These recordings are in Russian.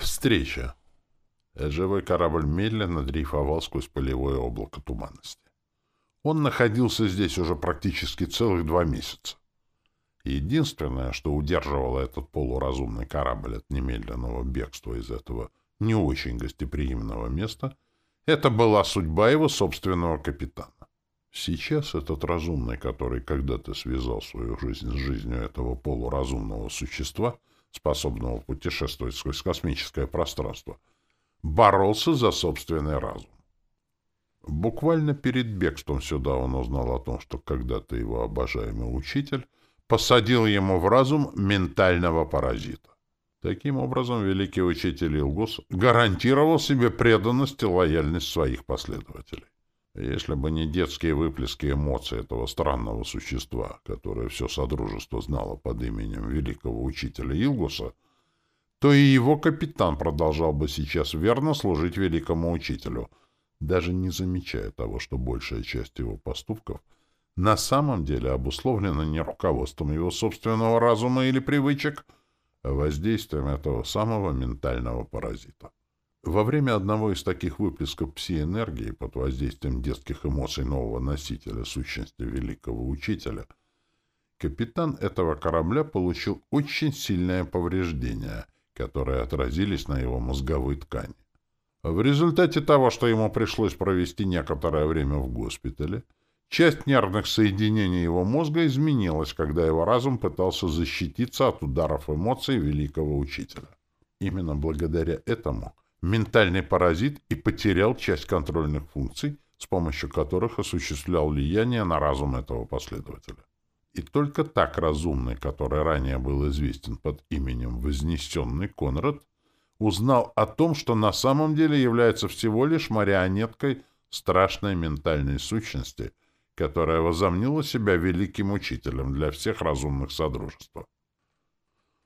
Встреча. Живой корабль медленно дрейфовал сквозь полевое облако туманности. Он находился здесь уже практически целых два месяца. Единственное, что удерживало этот полуразумный корабль от немедленного бегства из этого не очень гостеприимного места, это была судьба его собственного капитана. Сейчас этот разумный, который когда-то связал свою жизнь с жизнью этого полуразумного существа, способного путешествовать сквозь космическое пространство, боролся за собственный разум. Буквально перед бегством сюда он узнал о том, что когда-то его обожаемый учитель посадил ему в разум ментального паразита. Таким образом, великий учитель Илгус гарантировал себе преданность и лояльность своих последователей. Если бы не детские выплески эмоций этого странного существа, которое все Содружество знало под именем великого учителя Илгуса, то и его капитан продолжал бы сейчас верно служить великому учителю, даже не замечая того, что большая часть его поступков на самом деле обусловлена не руководством его собственного разума или привычек, а воздействием этого самого ментального паразита. Во время одного из таких выплесков пси-энергии под воздействием детских эмоций нового носителя сущности великого учителя, капитан этого корабля получил очень сильное повреждение, которые отразились на его мозговой ткани. В результате того, что ему пришлось провести некоторое время в госпитале, часть нервных соединений его мозга изменилась, когда его разум пытался защититься от ударов эмоций великого учителя. Именно благодаря этому ментальный паразит и потерял часть контрольных функций, с помощью которых осуществлял влияние на разум этого последователя. И только так разумный, который ранее был известен под именем Вознесенный Конрад, узнал о том, что на самом деле является всего лишь марионеткой страшной ментальной сущности, которая возомнила себя великим учителем для всех разумных содружества.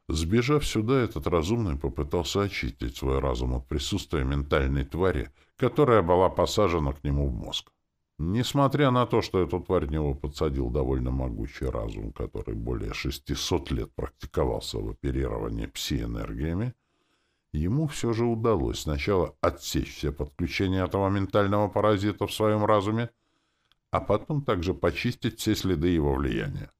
Сбежав сюда, этот разумный попытался очистить свой разум от присутствия ментальной твари, которая была посажена к нему в мозг. Несмотря на то, что эту тварь него подсадил довольно могучий разум, который более 600 лет практиковался в оперировании пси-энергиями, ему все же удалось сначала отсечь все подключения этого ментального паразита в своем разуме, а потом также почистить все следы его влияния.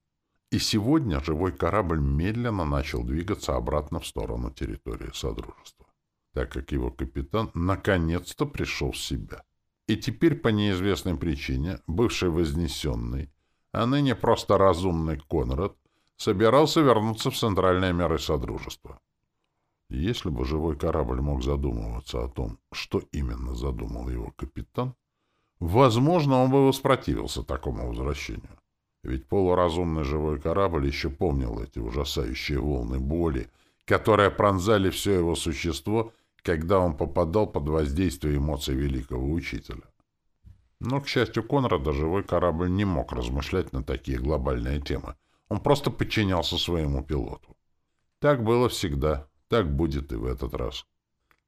И сегодня живой корабль медленно начал двигаться обратно в сторону территории Содружества, так как его капитан наконец-то пришел в себя. И теперь по неизвестной причине бывший вознесенный, а ныне просто разумный Конрад, собирался вернуться в центральные меры Содружества. Если бы живой корабль мог задумываться о том, что именно задумал его капитан, возможно, он бы воспротивился такому возвращению. Ведь полуразумный живой корабль еще помнил эти ужасающие волны боли, которые пронзали все его существо, когда он попадал под воздействие эмоций великого учителя. Но, к счастью Конрада, живой корабль не мог размышлять на такие глобальные темы. Он просто подчинялся своему пилоту. Так было всегда, так будет и в этот раз.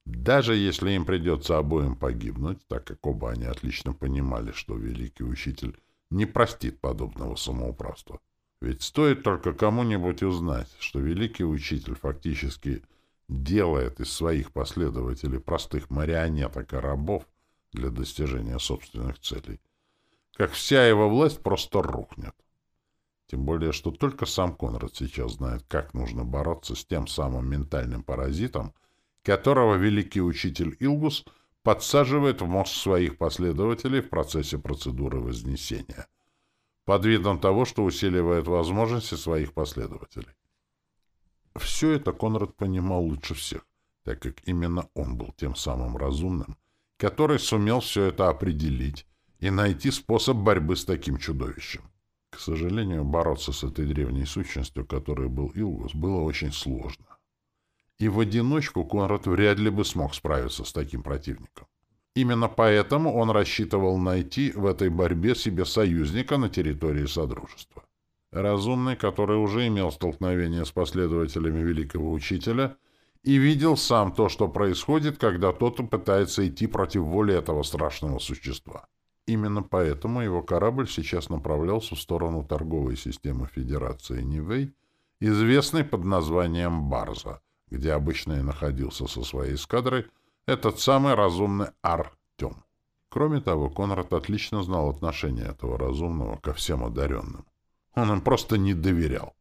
Даже если им придется обоим погибнуть, так как оба они отлично понимали, что великий учитель не простит подобного самоуправства. Ведь стоит только кому-нибудь узнать, что великий учитель фактически делает из своих последователей простых марионеток и рабов для достижения собственных целей, как вся его власть просто рухнет. Тем более, что только сам Конрад сейчас знает, как нужно бороться с тем самым ментальным паразитом, которого великий учитель Илгус — подсаживает в мозг своих последователей в процессе процедуры вознесения, под видом того, что усиливает возможности своих последователей. Все это Конрад понимал лучше всех, так как именно он был тем самым разумным, который сумел все это определить и найти способ борьбы с таким чудовищем. К сожалению, бороться с этой древней сущностью, которой был Илгус, было очень сложно и в одиночку Конрад вряд ли бы смог справиться с таким противником. Именно поэтому он рассчитывал найти в этой борьбе себе союзника на территории Содружества. Разумный, который уже имел столкновение с последователями Великого Учителя и видел сам то, что происходит, когда тот пытается идти против воли этого страшного существа. Именно поэтому его корабль сейчас направлялся в сторону торговой системы Федерации Нивэй, известной под названием Барза — где обычно и находился со своей эскадрой этот самый разумный Артем. Кроме того, Конрад отлично знал отношение этого разумного ко всем одаренным. Он им просто не доверял.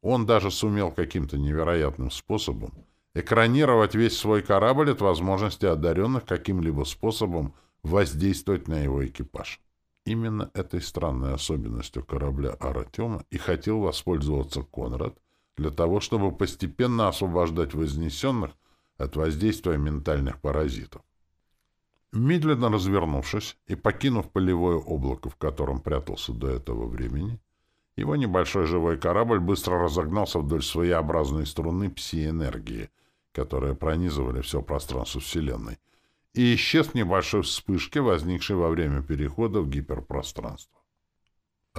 Он даже сумел каким-то невероятным способом экранировать весь свой корабль от возможности одаренных каким-либо способом воздействовать на его экипаж. Именно этой странной особенностью корабля Аратема и хотел воспользоваться Конрад для того, чтобы постепенно освобождать вознесенных от воздействия ментальных паразитов. Медленно развернувшись и покинув полевое облако, в котором прятался до этого времени, его небольшой живой корабль быстро разогнался вдоль своеобразной струны пси-энергии, которые пронизывали все пространство Вселенной, и исчез в небольшой вспышке, возникшей во время перехода в гиперпространство.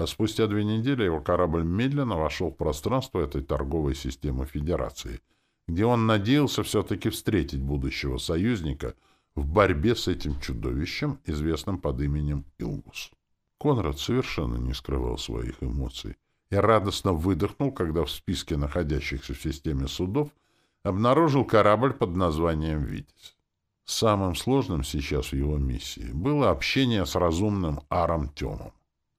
А спустя две недели его корабль медленно вошел в пространство этой торговой системы Федерации, где он надеялся все-таки встретить будущего союзника в борьбе с этим чудовищем, известным под именем Илгус. Конрад совершенно не скрывал своих эмоций и радостно выдохнул, когда в списке находящихся в системе судов обнаружил корабль под названием «Витязь». Самым сложным сейчас в его миссии было общение с разумным Аром Тёмом.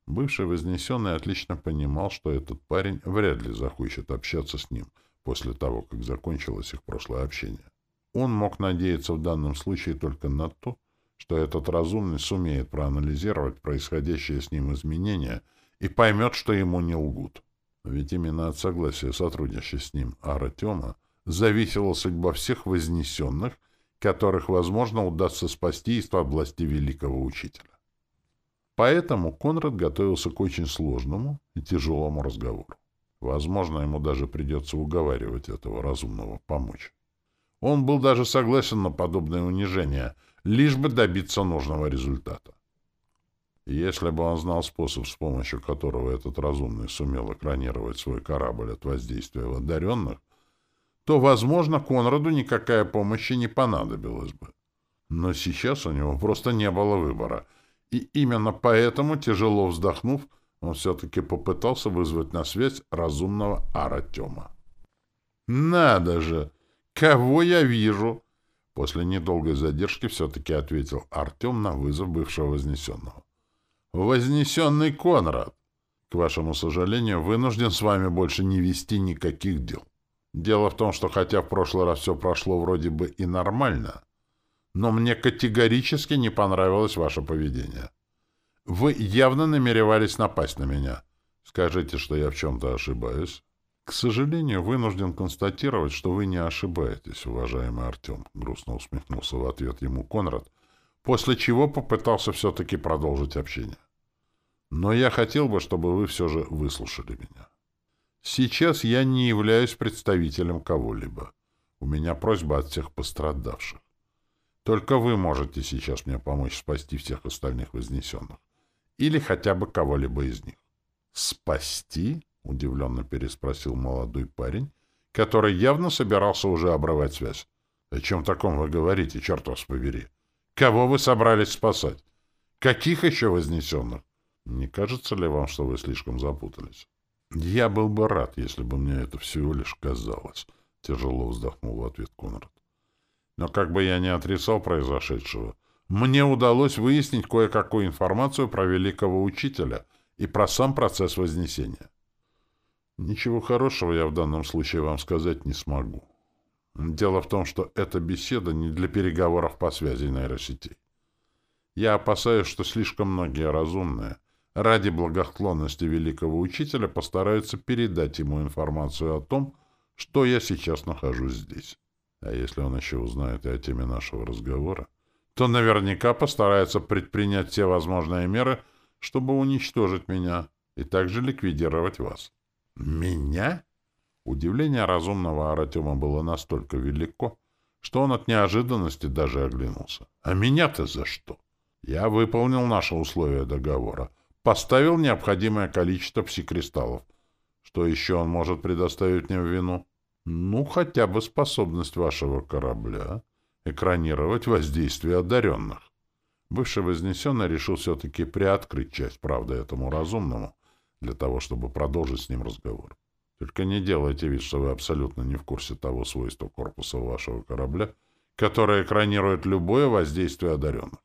Бывший Вознесенный отлично понимал, что этот парень вряд ли захочет общаться с ним после того, как закончилось их прошлое общение. Он мог надеяться в данном случае только на то, что этот разумный сумеет проанализировать происходящее с ним изменения и поймет, что ему не лгут. Ведь именно от согласия сотрудничать с ним Аратема зависела судьба всех вознесенных, которых, возможно, удастся спасти из области великого учителя. Поэтому Конрад готовился к очень сложному и тяжелому разговору. Возможно, ему даже придется уговаривать этого разумного помочь. Он был даже согласен на подобное унижение — лишь бы добиться нужного результата. Если бы он знал способ, с помощью которого этот разумный сумел экранировать свой корабль от воздействия одаренных, то, возможно, Конраду никакая помощи не понадобилась бы. Но сейчас у него просто не было выбора, и именно поэтому, тяжело вздохнув, он все-таки попытался вызвать на связь разумного Аратема. «Надо же! Кого я вижу?» После недолгой задержки все-таки ответил Артем на вызов бывшего Вознесенного. «Вознесенный Конрад! К вашему сожалению, вынужден с вами больше не вести никаких дел. Дело в том, что хотя в прошлый раз все прошло вроде бы и нормально, но мне категорически не понравилось ваше поведение. Вы явно намеревались напасть на меня. Скажите, что я в чем-то ошибаюсь?» К сожалению, вынужден констатировать, что вы не ошибаетесь, уважаемый Артем, грустно усмехнулся в ответ ему Конрад, после чего попытался все-таки продолжить общение. Но я хотел бы, чтобы вы все же выслушали меня. Сейчас я не являюсь представителем кого-либо. У меня просьба от всех пострадавших. Только вы можете сейчас мне помочь спасти всех остальных вознесенных. Или хотя бы кого-либо из них. Спасти? — удивленно переспросил молодой парень, который явно собирался уже обрывать связь. — О чем таком вы говорите, черт вас побери? Кого вы собрались спасать? Каких еще вознесенных? Не кажется ли вам, что вы слишком запутались? — Я был бы рад, если бы мне это всего лишь казалось, — тяжело вздохнул в ответ Конрад. Но как бы я ни отрицал произошедшего, мне удалось выяснить кое-какую информацию про великого учителя и про сам процесс вознесения. Ничего хорошего я в данном случае вам сказать не смогу. Дело в том, что эта беседа не для переговоров по связи нейросетей. Я опасаюсь, что слишком многие разумные ради благосклонности великого учителя постараются передать ему информацию о том, что я сейчас нахожусь здесь. А если он еще узнает и о теме нашего разговора, то наверняка постарается предпринять все возможные меры, чтобы уничтожить меня и также ликвидировать вас. «Меня?» Удивление разумного Аратема было настолько велико, что он от неожиданности даже оглянулся. «А меня-то за что?» «Я выполнил наши условия договора, поставил необходимое количество псикристаллов. Что еще он может предоставить мне в вину?» «Ну, хотя бы способность вашего корабля экранировать воздействие одаренных». Бывший Вознесенный решил все-таки приоткрыть часть правды этому разумному, для того, чтобы продолжить с ним разговор. Только не делайте вид, что вы абсолютно не в курсе того свойства корпуса вашего корабля, которое экранирует любое воздействие одаренных.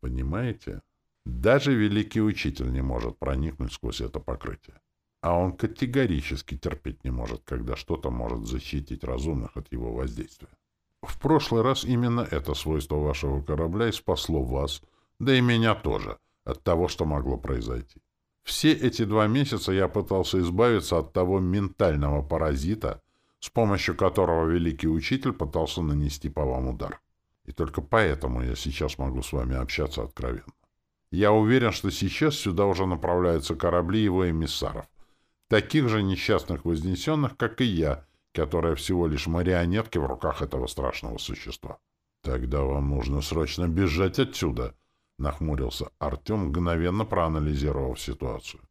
Понимаете? Даже великий учитель не может проникнуть сквозь это покрытие. А он категорически терпеть не может, когда что-то может защитить разумных от его воздействия. В прошлый раз именно это свойство вашего корабля и спасло вас, да и меня тоже, от того, что могло произойти. Все эти два месяца я пытался избавиться от того ментального паразита, с помощью которого великий учитель пытался нанести по вам удар. И только поэтому я сейчас могу с вами общаться откровенно. Я уверен, что сейчас сюда уже направляются корабли его эмиссаров, таких же несчастных вознесенных, как и я, которые всего лишь марионетки в руках этого страшного существа. Тогда вам нужно срочно бежать отсюда, — нахмурился Артем, мгновенно проанализировав ситуацию.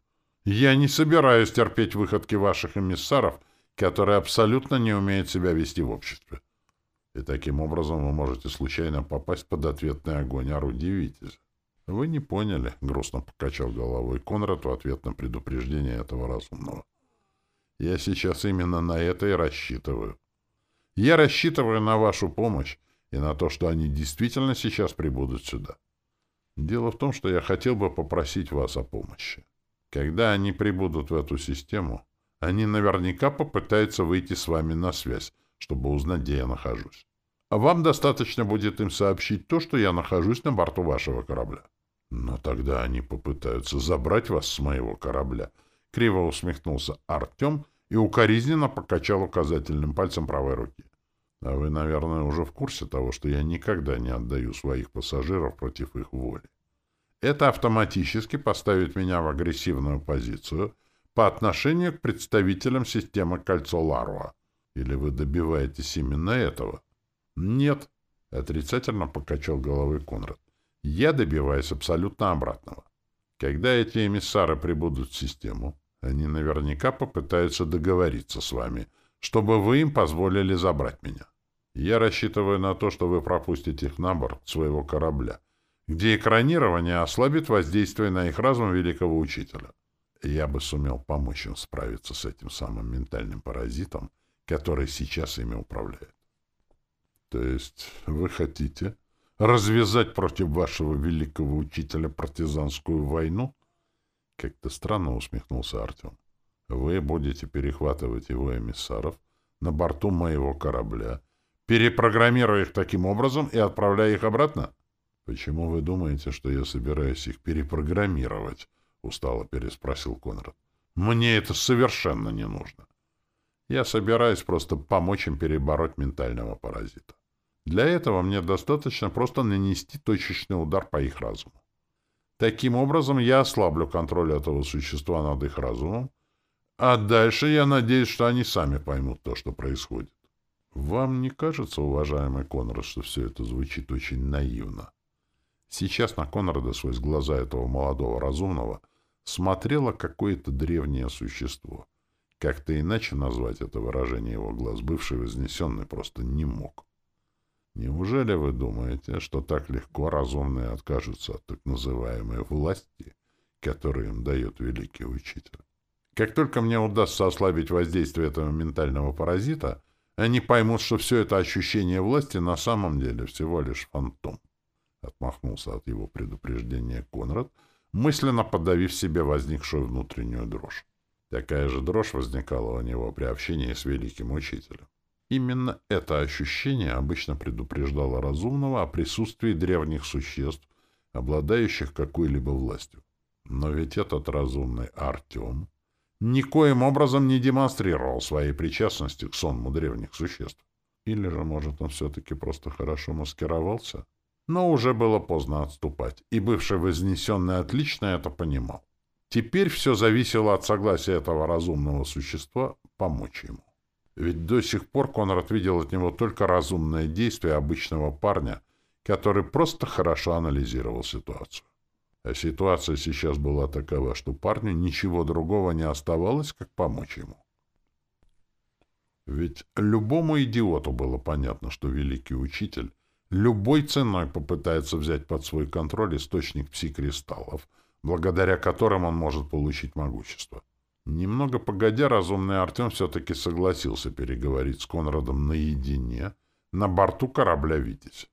Я не собираюсь терпеть выходки ваших эмиссаров, которые абсолютно не умеют себя вести в обществе. И таким образом вы можете случайно попасть под ответный огонь орудий «Витязя». — Вы не поняли, — грустно покачал головой Конрад в ответ на предупреждение этого разумного. — Я сейчас именно на это и рассчитываю. Я рассчитываю на вашу помощь и на то, что они действительно сейчас прибудут сюда. Дело в том, что я хотел бы попросить вас о помощи. Когда они прибудут в эту систему, они наверняка попытаются выйти с вами на связь, чтобы узнать, где я нахожусь. А вам достаточно будет им сообщить то, что я нахожусь на борту вашего корабля. Но тогда они попытаются забрать вас с моего корабля. Криво усмехнулся Артем и укоризненно покачал указательным пальцем правой руки. А вы, наверное, уже в курсе того, что я никогда не отдаю своих пассажиров против их воли. Это автоматически поставит меня в агрессивную позицию по отношению к представителям системы кольцо Ларуа. Или вы добиваетесь именно этого? Нет, отрицательно покачал головой Конрад. Я добиваюсь абсолютно обратного. Когда эти эмиссары прибудут в систему, они наверняка попытаются договориться с вами, чтобы вы им позволили забрать меня. Я рассчитываю на то, что вы пропустите их на борт своего корабля, где экранирование ослабит воздействие на их разум великого учителя. Я бы сумел помочь им справиться с этим самым ментальным паразитом, который сейчас ими управляет. То есть вы хотите развязать против вашего великого учителя партизанскую войну? Как-то странно усмехнулся Артем. Вы будете перехватывать его эмиссаров на борту моего корабля, перепрограммируя их таким образом и отправляя их обратно? Почему вы думаете, что я собираюсь их перепрограммировать? Устало переспросил Конрад. Мне это совершенно не нужно. Я собираюсь просто помочь им перебороть ментального паразита. Для этого мне достаточно просто нанести точечный удар по их разуму. Таким образом, я ослаблю контроль этого существа над их разумом, а дальше я надеюсь, что они сами поймут то, что происходит. Вам не кажется, уважаемый Конрад, что все это звучит очень наивно? Сейчас на Конрада сквозь глаза этого молодого разумного смотрело какое-то древнее существо. Как-то иначе назвать это выражение его глаз бывший вознесенный просто не мог. Неужели вы думаете, что так легко разумные откажутся от так называемой власти, которую им дает великий учитель? Как только мне удастся ослабить воздействие этого ментального паразита, они поймут, что все это ощущение власти на самом деле всего лишь фантом. Отмахнулся от его предупреждения Конрад, мысленно подавив себе возникшую внутреннюю дрожь. Такая же дрожь возникала у него при общении с великим учителем. Именно это ощущение обычно предупреждало разумного о присутствии древних существ, обладающих какой-либо властью. Но ведь этот разумный Артем никоим образом не демонстрировал своей причастности к сонму древних существ. Или же, может, он все-таки просто хорошо маскировался? Но уже было поздно отступать, и бывший вознесенный отлично это понимал. Теперь все зависело от согласия этого разумного существа помочь ему. Ведь до сих пор Конрад видел от него только разумное действие обычного парня, который просто хорошо анализировал ситуацию. А ситуация сейчас была такова, что парню ничего другого не оставалось, как помочь ему. Ведь любому идиоту было понятно, что великий учитель любой ценой попытается взять под свой контроль источник пси-кристаллов, благодаря которым он может получить могущество. Немного погодя, разумный Артем все-таки согласился переговорить с Конрадом наедине на борту корабля «Витязь».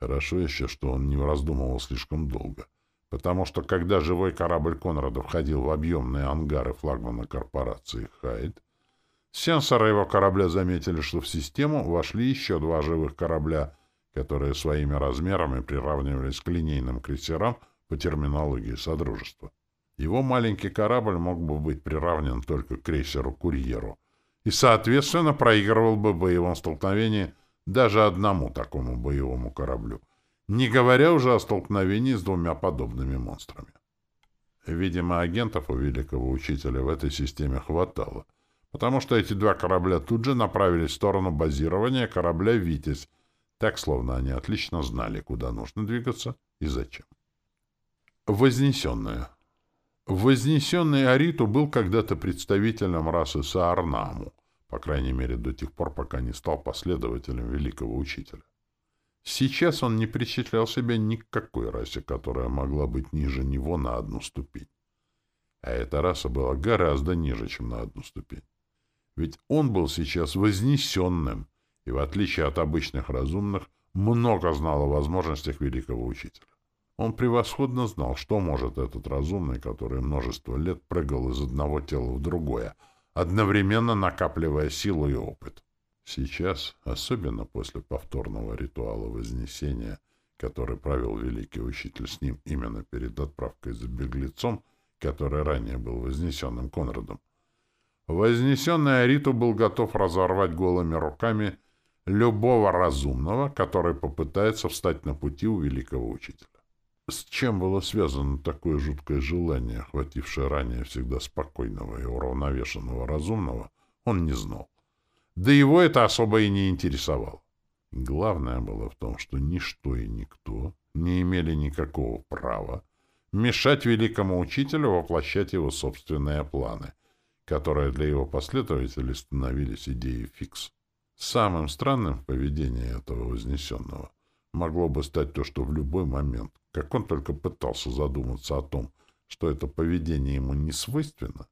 Хорошо еще, что он не раздумывал слишком долго, потому что когда живой корабль Конрада входил в объемные ангары флагмана корпорации «Хайд», сенсоры его корабля заметили, что в систему вошли еще два живых корабля, которые своими размерами приравнивались к линейным крейсерам по терминологии Содружества. Его маленький корабль мог бы быть приравнен только к крейсеру-курьеру и, соответственно, проигрывал бы в боевом столкновении даже одному такому боевому кораблю, не говоря уже о столкновении с двумя подобными монстрами. Видимо, агентов у великого учителя в этой системе хватало, потому что эти два корабля тут же направились в сторону базирования корабля «Витязь», так, словно они отлично знали, куда нужно двигаться и зачем. Вознесенная. Вознесенный Ариту был когда-то представителем расы Саарнаму, по крайней мере до тех пор, пока не стал последователем великого учителя. Сейчас он не причислял себя ни к какой расе, которая могла быть ниже него на одну ступень. А эта раса была гораздо ниже, чем на одну ступень. Ведь он был сейчас вознесенным, и, в отличие от обычных разумных, много знал о возможностях великого учителя. Он превосходно знал, что может этот разумный, который множество лет прыгал из одного тела в другое, одновременно накапливая силу и опыт. Сейчас, особенно после повторного ритуала Вознесения, который провел великий учитель с ним именно перед отправкой за беглецом, который ранее был вознесенным Конрадом, вознесенный Ариту был готов разорвать голыми руками любого разумного, который попытается встать на пути у великого учителя. С чем было связано такое жуткое желание, охватившее ранее всегда спокойного и уравновешенного разумного, он не знал. Да его это особо и не интересовало. Главное было в том, что ничто и никто не имели никакого права мешать великому учителю воплощать его собственные планы, которые для его последователей становились идеей фикс. Самым странным в поведении этого вознесенного могло бы стать то, что в любой момент, как он только пытался задуматься о том, что это поведение ему не свойственно,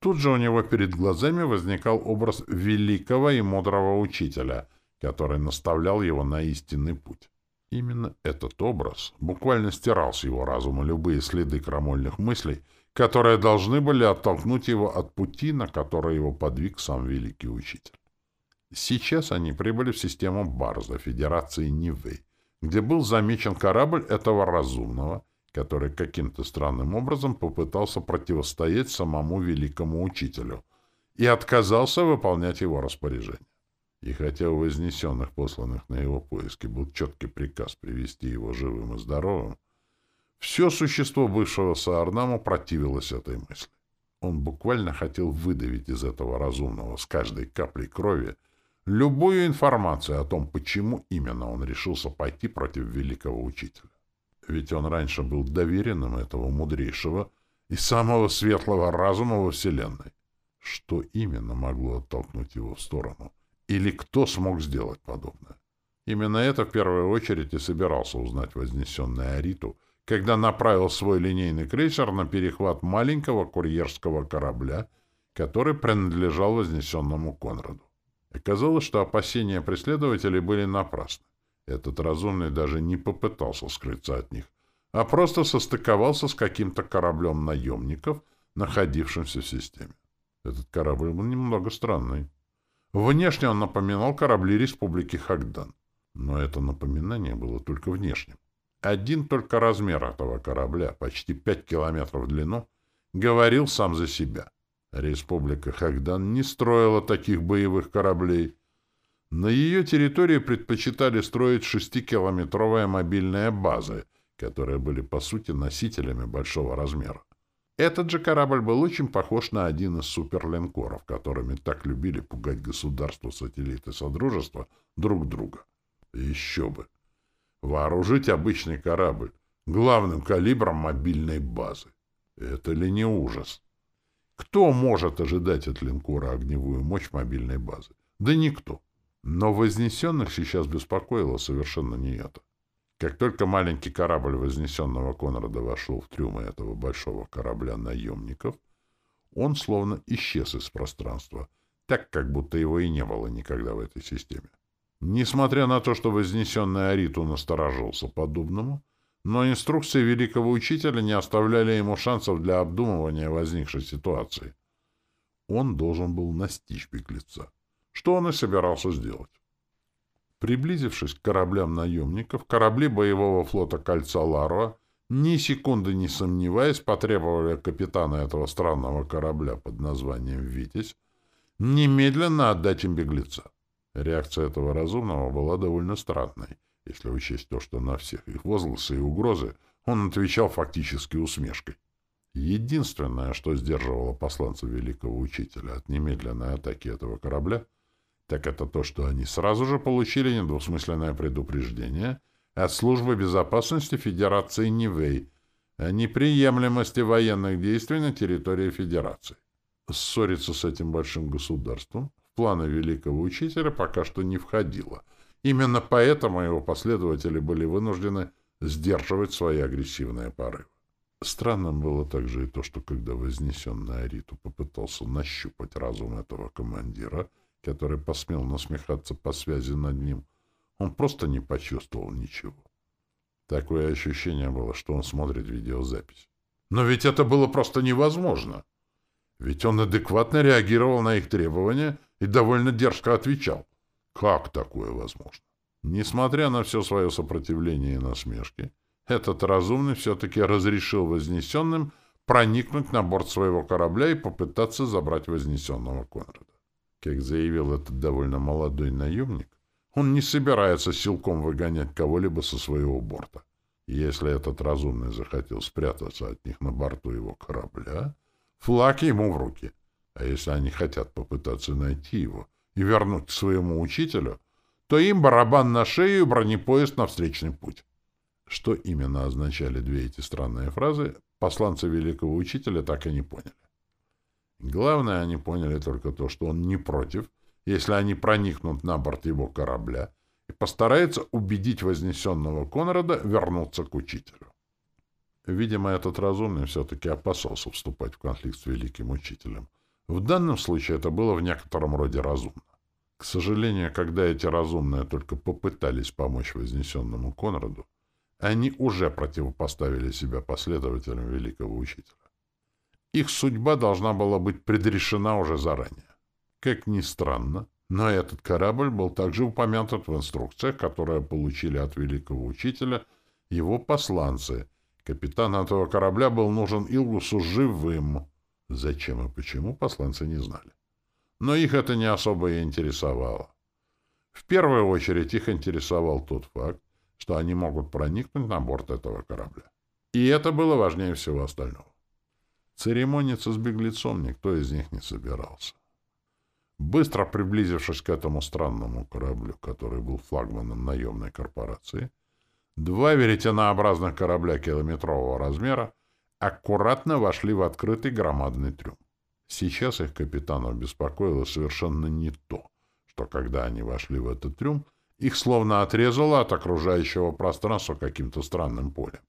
тут же у него перед глазами возникал образ великого и мудрого учителя, который наставлял его на истинный путь. Именно этот образ буквально стирал с его разума любые следы крамольных мыслей, которые должны были оттолкнуть его от пути, на который его подвиг сам великий учитель. Сейчас они прибыли в систему Барза Федерации Нивы, где был замечен корабль этого разумного, который каким-то странным образом попытался противостоять самому великому учителю и отказался выполнять его распоряжение. И хотя у вознесенных, посланных на его поиски, был четкий приказ привести его живым и здоровым, все существо бывшего Саарнама противилось этой мысли. Он буквально хотел выдавить из этого разумного с каждой каплей крови любую информацию о том, почему именно он решился пойти против великого учителя. Ведь он раньше был доверенным этого мудрейшего и самого светлого разума во Вселенной. Что именно могло оттолкнуть его в сторону? Или кто смог сделать подобное? Именно это в первую очередь и собирался узнать вознесенный Ариту, когда направил свой линейный крейсер на перехват маленького курьерского корабля, который принадлежал вознесенному Конраду. Оказалось, что опасения преследователей были напрасны. Этот разумный даже не попытался скрыться от них, а просто состыковался с каким-то кораблем наемников, находившимся в системе. Этот корабль был немного странный. Внешне он напоминал корабли Республики Хагдан. Но это напоминание было только внешним. Один только размер этого корабля, почти пять километров в длину, говорил сам за себя — Республика Хагдан не строила таких боевых кораблей. На ее территории предпочитали строить шестикилометровые мобильные базы, которые были, по сути, носителями большого размера. Этот же корабль был очень похож на один из суперлинкоров, которыми так любили пугать государства-сателлиты Содружества друг друга. Еще бы! Вооружить обычный корабль главным калибром мобильной базы. Это ли не ужас? Кто может ожидать от линкора огневую мощь мобильной базы? Да никто. Но вознесенных сейчас беспокоило совершенно не это. Как только маленький корабль вознесенного Конрада вошел в трюмы этого большого корабля наемников, Он словно исчез из пространства, так, как будто его и не было никогда в этой системе. Несмотря на то, что вознесенный Ариту насторожился подобному, но инструкции великого учителя не оставляли ему шансов для обдумывания возникшей ситуации. Он должен был настичь беглеца, что он и собирался сделать. Приблизившись к кораблям наемников, корабли боевого флота «Кольца Ларуа», ни секунды не сомневаясь, потребовали капитана этого странного корабля под названием «Витязь» немедленно отдать им беглеца. Реакция этого разумного была довольно странной, если учесть то, что на всех их возгласы и угрозы он отвечал фактически усмешкой. Единственное, что сдерживало посланца великого учителя от немедленной атаки этого корабля, так это то, что они сразу же получили недвусмысленное предупреждение от Службы безопасности Федерации Нивэй о неприемлемости военных действий на территории Федерации. Ссориться с этим большим государством планы великого учителя пока что не входило. Именно поэтому его последователи были вынуждены сдерживать свои агрессивные порывы. Странным было также и то, что когда вознесенный Ариту попытался нащупать разум этого командира, который посмел насмехаться по связи над ним, он просто не почувствовал ничего. Такое ощущение было, что он смотрит видеозапись. Но ведь это было просто невозможно. Ведь он адекватно реагировал на их требования и довольно дерзко отвечал. Как такое возможно? Несмотря на все свое сопротивление и насмешки, этот разумный все-таки разрешил вознесенным проникнуть на борт своего корабля и попытаться забрать вознесенного Конрада. Как заявил этот довольно молодой наемник, он не собирается силком выгонять кого-либо со своего борта. Если этот разумный захотел спрятаться от них на борту его корабля, флаг ему в руки — а если они хотят попытаться найти его и вернуть к своему учителю, то им барабан на шею и бронепоезд на встречный путь. Что именно означали две эти странные фразы, посланцы великого учителя так и не поняли. Главное, они поняли только то, что он не против, если они проникнут на борт его корабля и постараются убедить вознесенного Конрада вернуться к учителю. Видимо, этот разумный все-таки опасался вступать в конфликт с великим учителем — в данном случае это было в некотором роде разумно. К сожалению, когда эти разумные только попытались помочь вознесенному Конраду, они уже противопоставили себя последователям великого учителя. Их судьба должна была быть предрешена уже заранее. Как ни странно, но этот корабль был также упомянут в инструкциях, которые получили от великого учителя его посланцы. Капитан этого корабля был нужен Илгусу живым. Зачем и почему посланцы не знали. Но их это не особо и интересовало. В первую очередь их интересовал тот факт, что они могут проникнуть на борт этого корабля. И это было важнее всего остального. Церемониться с беглецом никто из них не собирался. Быстро приблизившись к этому странному кораблю, который был флагманом наемной корпорации, два веретенообразных корабля километрового размера аккуратно вошли в открытый громадный трюм. Сейчас их капитанов беспокоило совершенно не то, что когда они вошли в этот трюм, их словно отрезало от окружающего пространства каким-то странным полем.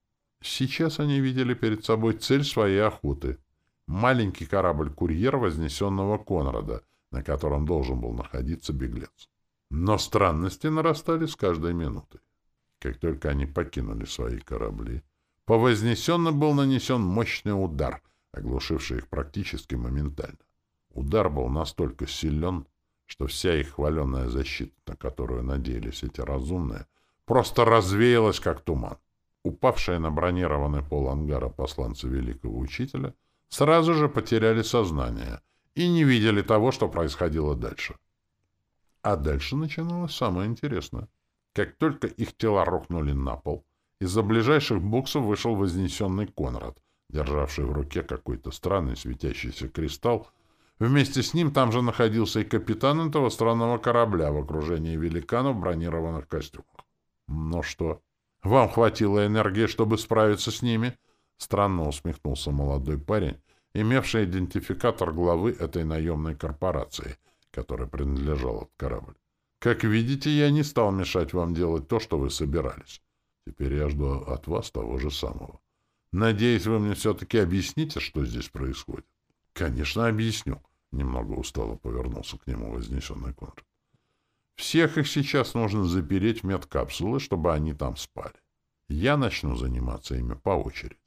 Сейчас они видели перед собой цель своей охоты — маленький корабль-курьер вознесенного Конрада, на котором должен был находиться беглец. Но странности нарастали с каждой минутой. Как только они покинули свои корабли, по вознесенным был нанесен мощный удар, оглушивший их практически моментально. Удар был настолько силен, что вся их хваленная защита, на которую надеялись эти разумные, просто развеялась, как туман. Упавшие на бронированный пол ангара посланцы великого учителя сразу же потеряли сознание и не видели того, что происходило дальше. А дальше начиналось самое интересное. Как только их тела рухнули на пол, из-за ближайших боксов вышел вознесенный Конрад, державший в руке какой-то странный светящийся кристалл. Вместе с ним там же находился и капитан этого странного корабля в окружении великанов в бронированных костюмах. «Ну что, вам хватило энергии, чтобы справиться с ними?» Странно усмехнулся молодой парень, имевший идентификатор главы этой наемной корпорации, которой принадлежал этот корабль. «Как видите, я не стал мешать вам делать то, что вы собирались. Теперь я жду от вас того же самого. Надеюсь, вы мне все-таки объясните, что здесь происходит. Конечно, объясню. Немного устало повернулся к нему вознесенный Конрад. Всех их сейчас нужно запереть в медкапсулы, чтобы они там спали. Я начну заниматься ими по очереди.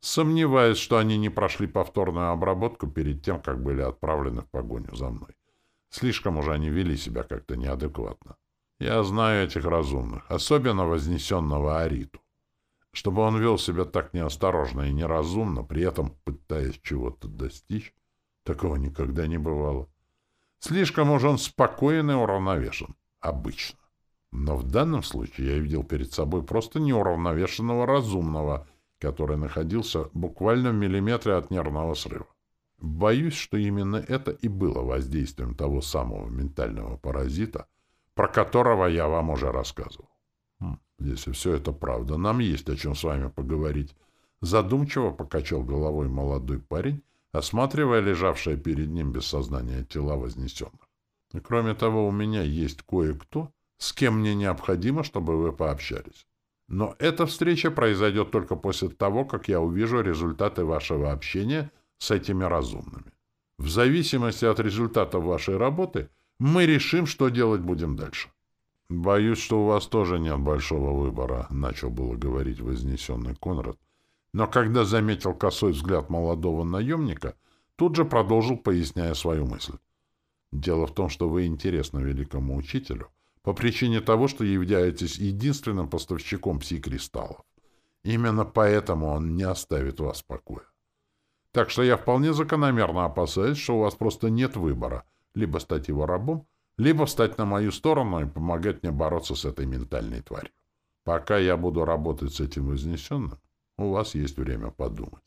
Сомневаюсь, что они не прошли повторную обработку перед тем, как были отправлены в погоню за мной. Слишком уже они вели себя как-то неадекватно. Я знаю этих разумных, особенно вознесенного Ариту. Чтобы он вел себя так неосторожно и неразумно, при этом пытаясь чего-то достичь, такого никогда не бывало. Слишком уж он спокоен и уравновешен. Обычно. Но в данном случае я видел перед собой просто неуравновешенного разумного, который находился буквально в миллиметре от нервного срыва. Боюсь, что именно это и было воздействием того самого ментального паразита, про которого я вам уже рассказывал. Хм, если все это правда, нам есть о чем с вами поговорить. Задумчиво покачал головой молодой парень, осматривая лежавшее перед ним без сознания тела вознесенных. Кроме того, у меня есть кое-кто, с кем мне необходимо, чтобы вы пообщались. Но эта встреча произойдет только после того, как я увижу результаты вашего общения с этими разумными. В зависимости от результатов вашей работы мы решим, что делать будем дальше. «Боюсь, что у вас тоже нет большого выбора», — начал было говорить вознесенный Конрад. Но когда заметил косой взгляд молодого наемника, тут же продолжил, поясняя свою мысль. «Дело в том, что вы интересны великому учителю по причине того, что являетесь единственным поставщиком пси-кристаллов. Именно поэтому он не оставит вас в покое. Так что я вполне закономерно опасаюсь, что у вас просто нет выбора — либо стать его рабом, либо встать на мою сторону и помогать мне бороться с этой ментальной тварью. Пока я буду работать с этим вознесенным, у вас есть время подумать.